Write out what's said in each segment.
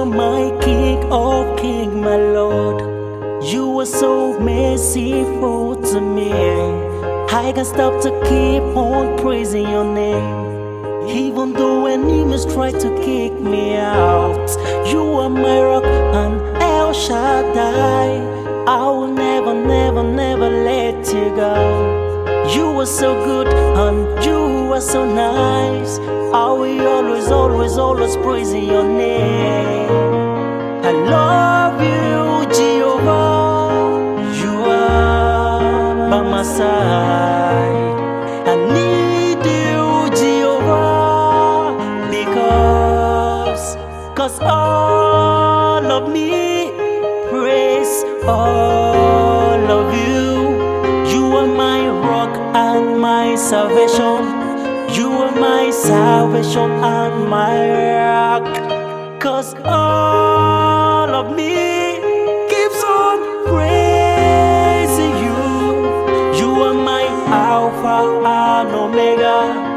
are my king, oh king, my lord. You were so merciful to me. I can't stop to keep on praising your name. Even though enemies try to kick me out, you are my rock and El Shaddai. I will never, never, never let you go. You were so good and you were so nice. I will always, always, always praise your name. I love you, Jehovah. You are by my side. I need you, Jehovah, because, cause all of me praise all of you. You are my rock and my salvation. You are my salvation and my rock. Cause all of me keeps on praising you. You are my Alpha and Omega.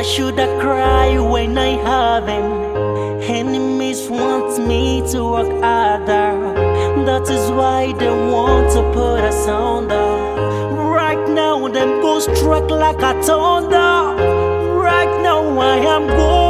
Why should I cry when I have him? Enemies want me to work harder. That is why they want to put us under. Right now, them go strike like a thunder. Right now, I am going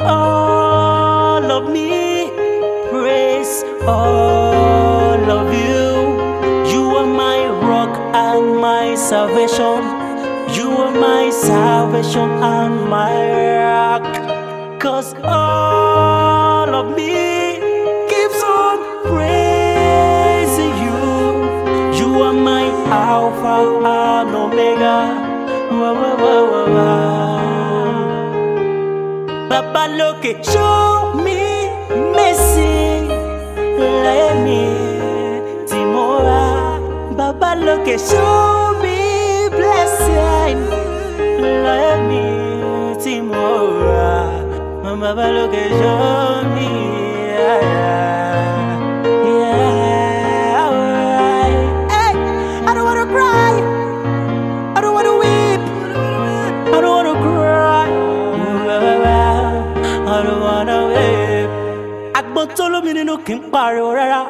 all of me praise all of you. You are my rock and my salvation. You are my salvation and my rock. Cause all of me keeps on praising you. You are my Alpha and Omega. Wah, wah, wah. Baba Loke, show me mercy. Let me Timora. Baba Loke, show me blessing. Let me Timora. Baba Loke, show í pariwo rárá.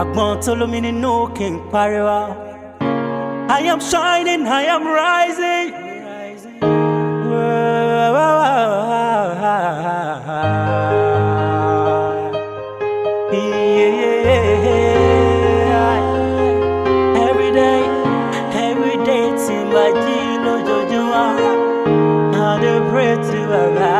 Àgbọn tó lómi nínú kì pariwo. I am shining, I am rising. Every day, every day I dey pray to Baba